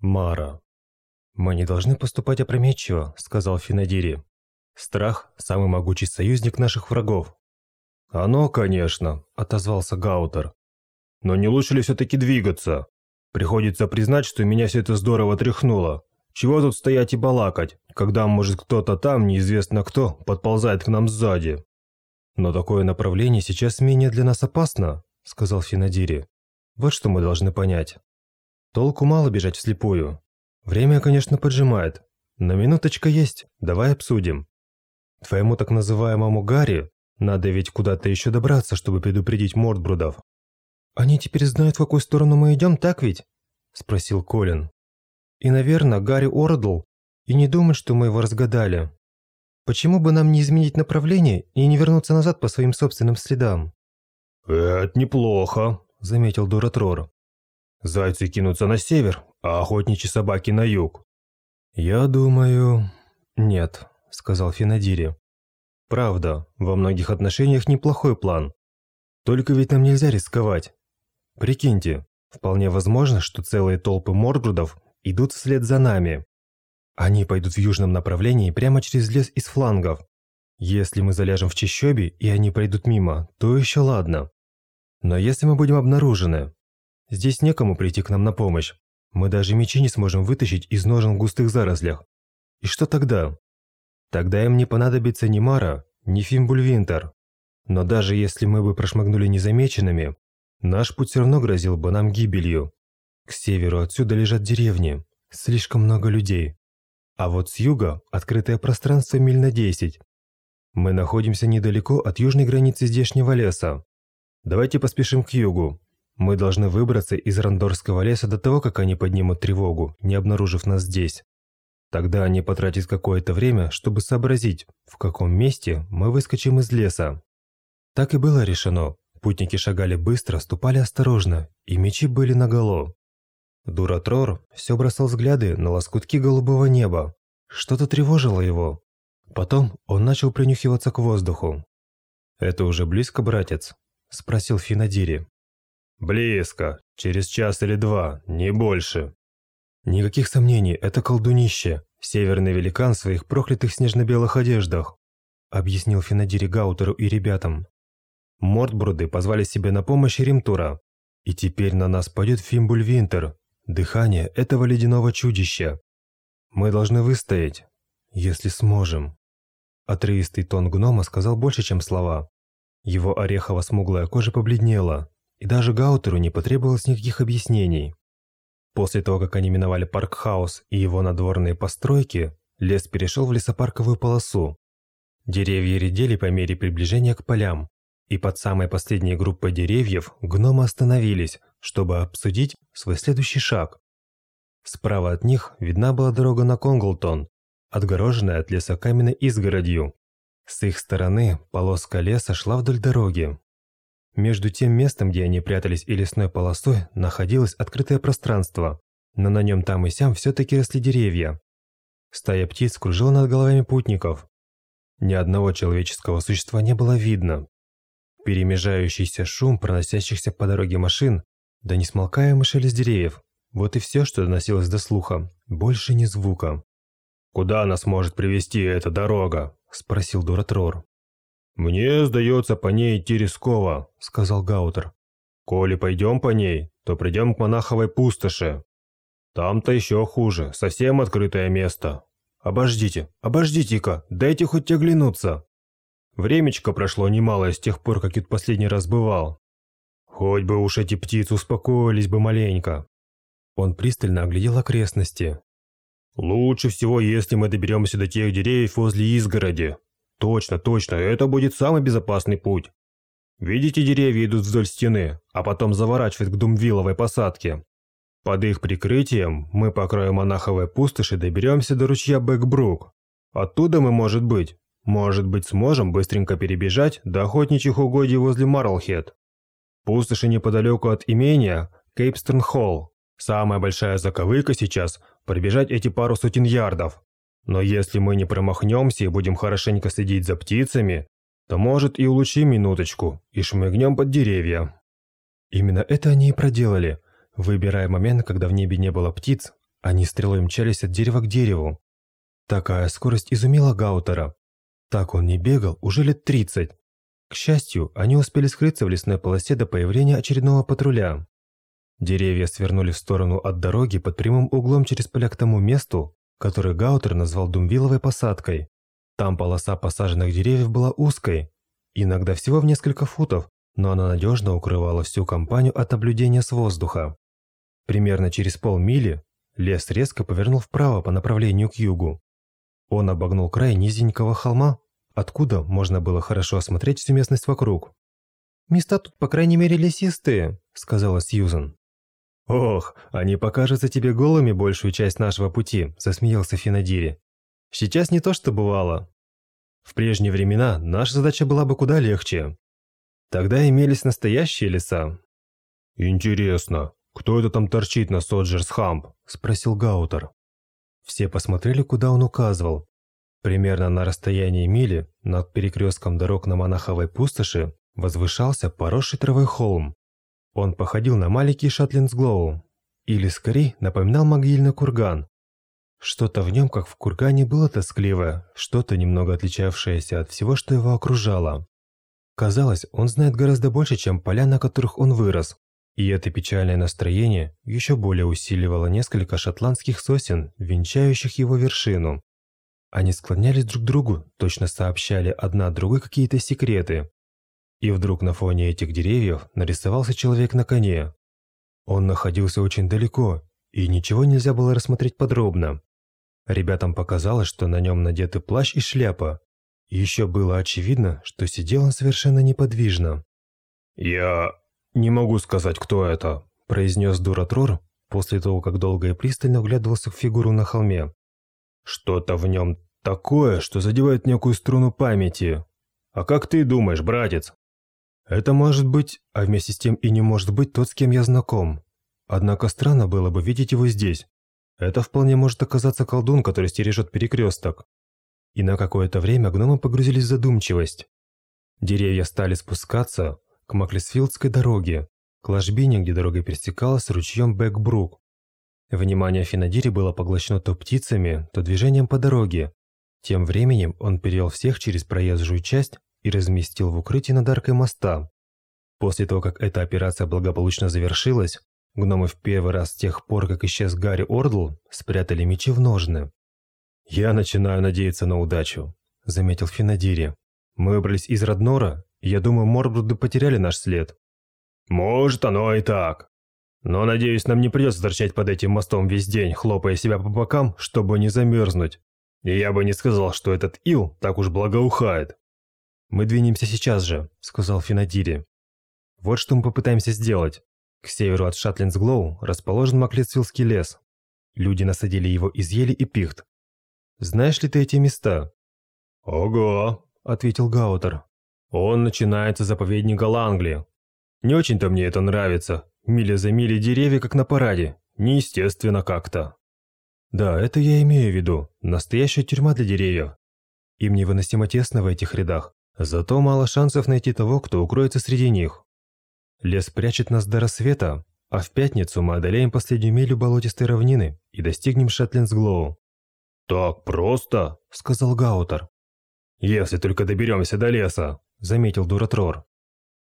Мара. «Мы не должны поступать опрометчиво», – сказал Финадири. «Страх – самый могучий союзник наших врагов». «Оно, конечно», – отозвался Гаутер. «Но не лучше ли все-таки двигаться? Приходится признать, что меня все это здорово тряхнуло. Чего тут стоять и балакать, когда, может, кто-то там, неизвестно кто, подползает к нам сзади?» «Но такое направление сейчас менее для нас опасно», – сказал Финадири. «Вот что мы должны понять. Толку мало бежать вслепую. Время, конечно, поджимает. Но минуточка есть, давай обсудим. Твоему так называемому Гарри надо ведь куда-то еще добраться, чтобы предупредить Мордбрудов. Они теперь знают, в какую сторону мы идем, так ведь? Спросил Колин. И, наверное, Гарри Ордл и не думает, что мы его разгадали. Почему бы нам не изменить направление и не вернуться назад по своим собственным следам? «Это неплохо», – заметил Дуратрор. Зайцы кинутся на север, а охотничьи собаки на юг. Я думаю... Нет, сказал Финадири. Правда, во многих отношениях неплохой план. Только ведь нам нельзя рисковать. Прикиньте, вполне возможно, что целые толпы мордрудов идут вслед за нами. Они пойдут в южном направлении прямо через лес из флангов. Если мы заляжем в чащобе, и они пройдут мимо, то еще ладно. Но если мы будем обнаружены, Здесь некому прийти к нам на помощь. Мы даже мечи не сможем вытащить из ножен в густых зарослях. И что тогда? Тогда им не понадобится ни Мара, ни Фимбульвинтер. Но даже если мы бы прошмыгнули незамеченными, наш путь все равно грозил бы нам гибелью. К северу отсюда лежат деревни, слишком много людей. А вот с юга открытое пространство миль на 10. Мы находимся недалеко от южной границы здешнего леса. Давайте поспешим к югу, мы должны выбраться из Рандорского леса до того, как они поднимут тревогу, не обнаружив нас здесь. Тогда они потратят какое-то время, чтобы сообразить, в каком месте мы выскочим из леса. Так и было решено. Путники шагали быстро, ступали осторожно, и мечи были наголо. Дуратрор все бросал взгляды на лоскутки голубого неба. Что-то тревожило его. Потом он начал принюхиваться к воздуху. «Это уже близко, братец?» – спросил Финадири. «Близко. Через час или два, не больше». «Никаких сомнений, это колдунище, северный великан в своих проклятых снежно-белых одеждах», объяснил Финадири Гаутеру и ребятам. Мортбруды позвали себе на помощь Римтура, и теперь на нас пойдет Фимбульвинтер, дыхание этого ледяного чудища. Мы должны выстоять, если сможем. Отрывистый тон гнома сказал больше, чем слова. Его орехово-смуглая кожа побледнела, и даже Гаутеру не потребовалось никаких объяснений. После того, как они миновали Паркхаус и его надворные постройки, лес перешел в лесопарковую полосу. Деревья редели по мере приближения к полям, и под самой последней группой деревьев гномы остановились, чтобы обсудить свой следующий шаг. Справа от них видна была дорога на Конглтон, отгороженная от леса каменной изгородью. С их стороны полоска леса шла вдоль дороги, между тем местом, где они прятались и лесной полосой, находилось открытое пространство, но на нем там и сям все-таки росли деревья. Стая птиц кружила над головами путников. Ни одного человеческого существа не было видно. Перемежающийся шум проносящихся по дороге машин, да несмолкаемый шелест деревьев. Вот и все, что доносилось до слуха. Больше ни звука. «Куда нас может привести эта дорога?» – спросил Дуратрор. «Мне сдается, по ней идти рисково», – сказал Гаутер. «Коли пойдем по ней, то придем к монаховой пустоши. Там-то еще хуже, совсем открытое место». «Обождите, обождите-ка, дайте хоть оглянуться». Времечко прошло немало с тех пор, как я последний раз бывал. Хоть бы уж эти птицы успокоились бы маленько. Он пристально оглядел окрестности. «Лучше всего, если мы доберемся до тех деревьев возле изгороди. Точно, точно, это будет самый безопасный путь. Видите, деревья идут вдоль стены, а потом заворачивают к Думвилловой посадке. Под их прикрытием мы по краю монаховой пустоши доберемся до ручья Бэкбрук. Оттуда мы, может быть, может быть, сможем быстренько перебежать до охотничьих угодий возле Марлхед. Пустоши неподалеку от имения Кейпстерн-Холл. Самая большая заковыка сейчас – пробежать эти пару сотен ярдов. Но если мы не промахнемся и будем хорошенько следить за птицами, то, может, и улучшим минуточку и шмыгнем под деревья». Именно это они и проделали. Выбирая момент, когда в небе не было птиц, Они стрелой мчались от дерева к дереву. Такая скорость изумила Гаутера. Так он не бегал уже лет 30. К счастью, они успели скрыться в лесной полосе до появления очередного патруля. Деревья свернули в сторону от дороги под прямым углом через поля к тому месту, которое Гаутер назвал Думвиловой посадкой. Там полоса посаженных деревьев была узкой, иногда всего в несколько футов, но она надежно укрывала всю компанию от наблюдения с воздуха. Примерно через полмили лес резко повернул вправо по направлению к югу. Он обогнул край низенького холма, откуда можно было хорошо осмотреть всю местность вокруг. «Места тут, по крайней мере, лесистые», – сказала Сьюзен. «Ох, они покажутся тебе голыми большую часть нашего пути», – засмеялся Финадири. «Сейчас не то, что бывало. В прежние времена наша задача была бы куда легче. Тогда имелись настоящие леса». «Интересно, кто это там торчит на Соджерсхамп?» – спросил Гаутер. Все посмотрели, куда он указывал. Примерно на расстоянии мили над перекрестком дорог на Монаховой пустоши возвышался поросший травой холм. Он походил на маленький Шатлинсглоу, или скорее напоминал могильный курган. Что-то в нем, как в кургане, было тоскливое, что-то немного отличавшееся от всего, что его окружало. Казалось, он знает гораздо больше, чем поля, на которых он вырос. И это печальное настроение еще более усиливало несколько шотландских сосен, венчающих его вершину. Они склонялись друг к другу, точно сообщали одна другой какие-то секреты. И вдруг на фоне этих деревьев нарисовался человек на коне. Он находился очень далеко, и ничего нельзя было рассмотреть подробно. Ребятам показалось, что на нем надеты плащ и шляпа. Еще было очевидно, что сидел он совершенно неподвижно. «Я не могу сказать, кто это», – произнес Дуратрор после того, как долго и пристально вглядывался в фигуру на холме. «Что-то в нем такое, что задевает некую струну памяти. А как ты думаешь, братец?» Это может быть, а вместе с тем и не может быть тот, с кем я знаком. Однако странно было бы видеть его здесь. Это вполне может оказаться колдун, который стережет перекресток. И на какое-то время гномы погрузились в задумчивость. Деревья стали спускаться к Маклисфилдской дороге, к ложбине, где дорога пересекалась с ручьем Бэкбрук. Внимание Финадири было поглощено то птицами, то движением по дороге. Тем временем он перевел всех через проезжую часть и разместил в укрытии над аркой моста. После того, как эта операция благополучно завершилась, гномы в первый раз с тех пор, как исчез Гарри Ордл, спрятали мечи в ножны. «Я начинаю надеяться на удачу», – заметил Финадири. «Мы выбрались из Роднора, и я думаю, Морбруды потеряли наш след». «Может, оно и так. Но, надеюсь, нам не придется торчать под этим мостом весь день, хлопая себя по бокам, чтобы не замерзнуть. И я бы не сказал, что этот ил так уж благоухает. «Мы двинемся сейчас же», – сказал Финадири. «Вот что мы попытаемся сделать. К северу от Шатлинсглоу расположен Маклетсвиллский лес. Люди насадили его из ели и пихт. Знаешь ли ты эти места?» «Ого», – ответил Гаутер. «Он начинается заповедника Лангли. Не очень-то мне это нравится. Мили за мили деревья, как на параде. Неестественно как-то». «Да, это я имею в виду. Настоящая тюрьма для деревьев. Им невыносимо тесно в этих рядах. Зато мало шансов найти того, кто укроется среди них. Лес прячет нас до рассвета, а в пятницу мы одолеем последнюю милю болотистой равнины и достигнем Шатлинсглоу. «Так просто?» – сказал Гаутер. «Если только доберемся до леса», – заметил Дуратрор.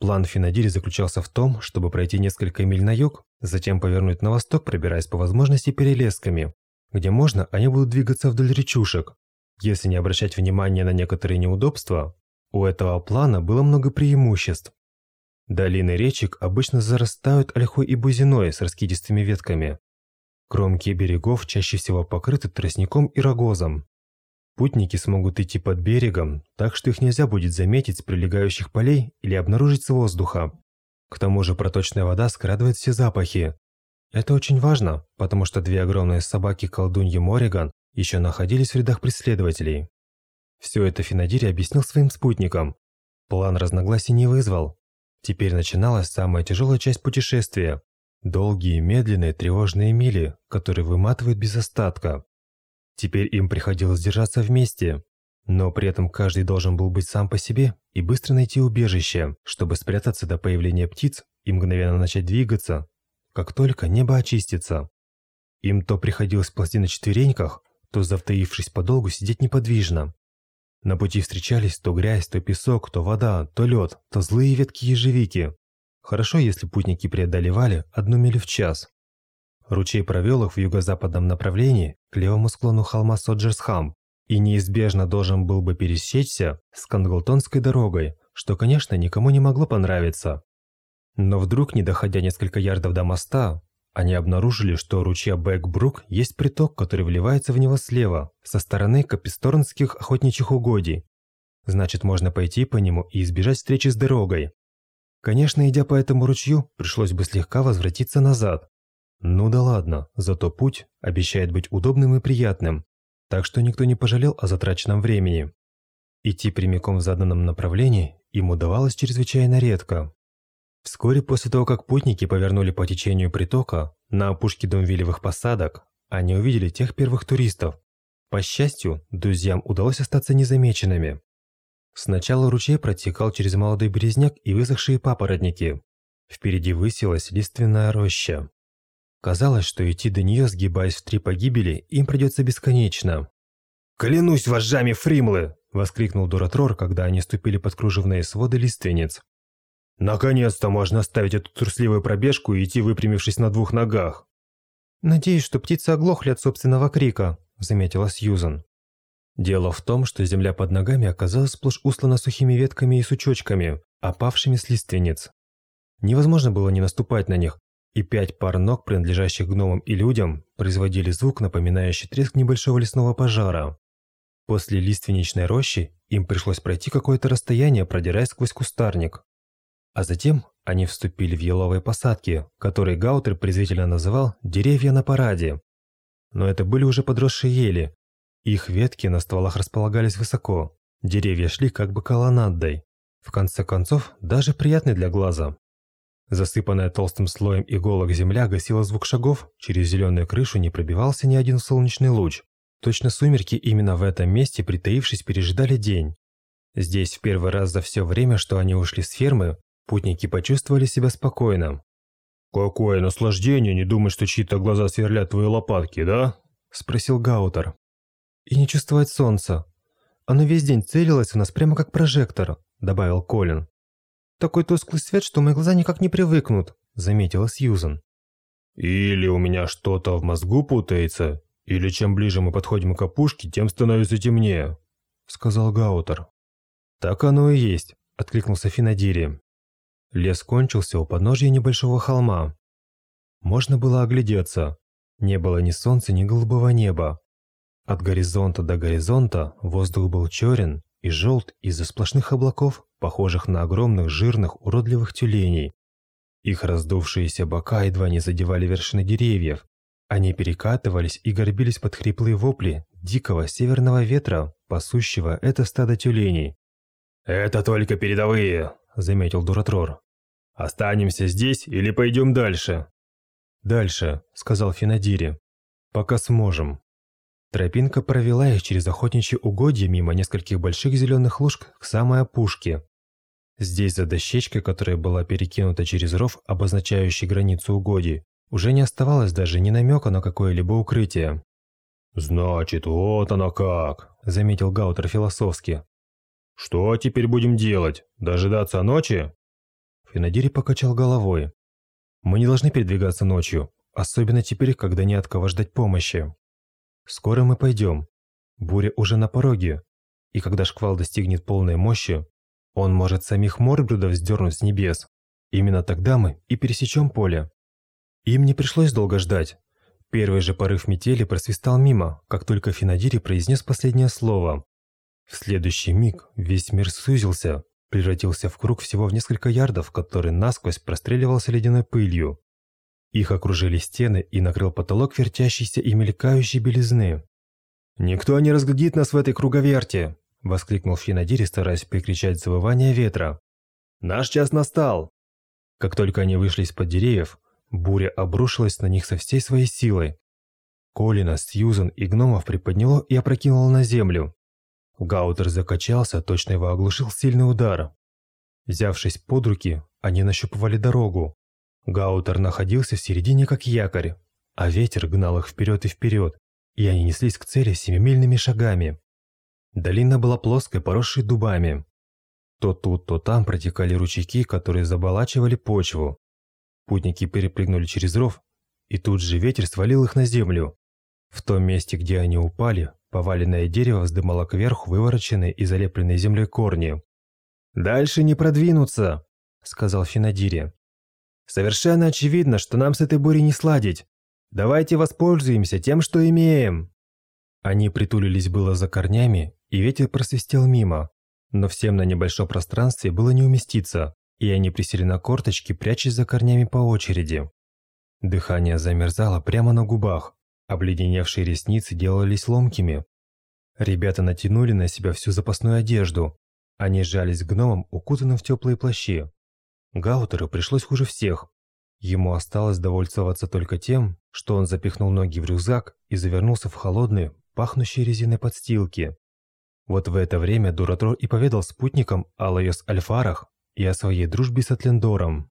План Финадири заключался в том, чтобы пройти несколько миль на юг, затем повернуть на восток, пробираясь по возможности перелесками. Где можно, они будут двигаться вдоль речушек. Если не обращать внимания на некоторые неудобства, у этого плана было много преимуществ. Долины речек обычно зарастают ольхой и бузиной с раскидистыми ветками. Кромки берегов чаще всего покрыты тростником и рогозом. Путники смогут идти под берегом, так что их нельзя будет заметить с прилегающих полей или обнаружить с воздуха. К тому же проточная вода скрадывает все запахи. Это очень важно, потому что две огромные собаки-колдуньи Мориган еще находились в рядах преследователей. Все это Финадири объяснил своим спутникам. План разногласий не вызвал. Теперь начиналась самая тяжелая часть путешествия. Долгие, медленные, тревожные мили, которые выматывают без остатка. Теперь им приходилось держаться вместе, но при этом каждый должен был быть сам по себе и быстро найти убежище, чтобы спрятаться до появления птиц и мгновенно начать двигаться, как только небо очистится. Им то приходилось ползти на четвереньках, то, завтаившись подолгу, сидеть неподвижно. На пути встречались то грязь, то песок, то вода, то лед, то злые ветки ежевики. Хорошо, если путники преодолевали одну милю в час. Ручей провел их в юго-западном направлении к левому склону холма Соджерсхам и неизбежно должен был бы пересечься с Канглтонской дорогой, что, конечно, никому не могло понравиться. Но вдруг, не доходя несколько ярдов до моста, они обнаружили, что у ручья Бэкбрук есть приток, который вливается в него слева, со стороны Каписторнских охотничьих угодий. Значит, можно пойти по нему и избежать встречи с дорогой. Конечно, идя по этому ручью, пришлось бы слегка возвратиться назад. Ну да ладно, зато путь обещает быть удобным и приятным, так что никто не пожалел о затраченном времени. Идти прямиком в заданном направлении им удавалось чрезвычайно редко. Вскоре после того, как путники повернули по течению притока на опушке Домвилевых посадок, они увидели тех первых туристов. По счастью, друзьям удалось остаться незамеченными. Сначала ручей протекал через молодой березняк и высохшие папоротники. Впереди высилась лиственная роща. Казалось, что идти до нее, сгибаясь в три погибели, им придется бесконечно. «Клянусь вожжами, фримлы!» – воскликнул Дуратрор, когда они ступили под кружевные своды лиственниц. Наконец-то можно оставить эту трусливую пробежку и идти выпрямившись на двух ногах. «Надеюсь, что птицы оглохли от собственного крика», – заметила Сьюзан. Дело в том, что земля под ногами оказалась сплошь услана сухими ветками и сучочками, опавшими с лиственниц. Невозможно было не наступать на них, и пять пар ног, принадлежащих гномам и людям, производили звук, напоминающий треск небольшого лесного пожара. После лиственничной рощи им пришлось пройти какое-то расстояние, продираясь сквозь кустарник. А затем они вступили в еловые посадки, которые Гаутер презрительно называл «деревья на параде». Но это были уже подросшие ели. Их ветки на стволах располагались высоко. Деревья шли как бы колоннадой. В конце концов, даже приятный для глаза. Засыпанная толстым слоем иголок земля гасила звук шагов, через зеленую крышу не пробивался ни один солнечный луч. Точно сумерки именно в этом месте, притаившись, переждали день. Здесь в первый раз за все время, что они ушли с фермы, Путники почувствовали себя спокойно. «Какое наслаждение не думать, что чьи-то глаза сверлят твои лопатки, да?» – спросил Гаутер. «И не чувствовать солнца. Оно весь день целилось в нас прямо как прожектор», – добавил Колин. «Такой тусклый свет, что мои глаза никак не привыкнут», – заметила Сьюзан. «Или у меня что-то в мозгу путается, или чем ближе мы подходим к опушке, тем становится темнее», – сказал Гаутер. «Так оно и есть», – откликнулся Финадири. Лес кончился у подножья небольшого холма. Можно было оглядеться. Не было ни солнца, ни голубого неба. От горизонта до горизонта воздух был черен и желт из-за сплошных облаков, похожих на огромных жирных уродливых тюленей. Их раздувшиеся бока едва не задевали вершины деревьев. Они перекатывались и горбились под хриплые вопли дикого северного ветра, пасущего это стадо тюленей. «Это только передовые», – заметил Дуратрор. «Останемся здесь или пойдем дальше?» «Дальше», – сказал Финадири. «Пока сможем». Тропинка провела их через охотничьи угодья мимо нескольких больших зеленых луж к самой опушке. Здесь за дощечкой, которая была перекинута через ров, обозначающий границу угодий, уже не оставалось даже ни намека на какое-либо укрытие. «Значит, вот оно как», – заметил Гаутер философски. «Что теперь будем делать? Дожидаться ночи?» Финадири покачал головой. «Мы не должны передвигаться ночью, особенно теперь, когда не от кого ждать помощи. Скоро мы пойдем. Буря уже на пороге, и когда шквал достигнет полной мощи, он может самих Морбрюдов сдернуть с небес. Именно тогда мы и пересечем поле». Им не пришлось долго ждать. Первый же порыв метели просвистал мимо, как только Финадири произнес последнее слово. В следующий миг весь мир сузился, превратился в круг всего в несколько ярдов, который насквозь простреливался ледяной пылью. Их окружили стены и накрыл потолок вертящейся и мелькающей белизны. «Никто не разглядит нас в этой круговерте!» – воскликнул Финадири, стараясь перекричать завывание ветра. «Наш час настал!» Как только они вышли из-под деревьев, буря обрушилась на них со всей своей силой. Колина, Сьюзан и гномов приподняло и опрокинуло на землю. Гаутер закачался, точно его оглушил сильный удар. Взявшись под руки, они нащупывали дорогу. Гаутер находился в середине как якорь, а ветер гнал их вперед и вперед, и они неслись к цели семимильными шагами. Долина была плоской, поросшей дубами. То тут, то там протекали ручейки, которые заболачивали почву. Путники перепрыгнули через ров, и тут же ветер свалил их на землю. В том месте, где они упали, поваленное дерево вздымало кверху вывороченные и залепленные землей корни. «Дальше не продвинуться», — сказал Финадири. «Совершенно очевидно, что нам с этой бурей не сладить. Давайте воспользуемся тем, что имеем». Они притулились было за корнями, и ветер просвистел мимо. Но всем на небольшом пространстве было не уместиться, и они присели на корточки, прячась за корнями по очереди. Дыхание замерзало прямо на губах, обледеневшие ресницы делались ломкими. Ребята натянули на себя всю запасную одежду. Они сжались к гномам, укутанным в теплые плащи. Гаутеру пришлось хуже всех. Ему осталось довольствоваться только тем, что он запихнул ноги в рюкзак и завернулся в холодные, пахнущие резиной подстилки. Вот в это время Дуратрор и поведал спутникам о Лайос Альфарах и о своей дружбе с Атлендором.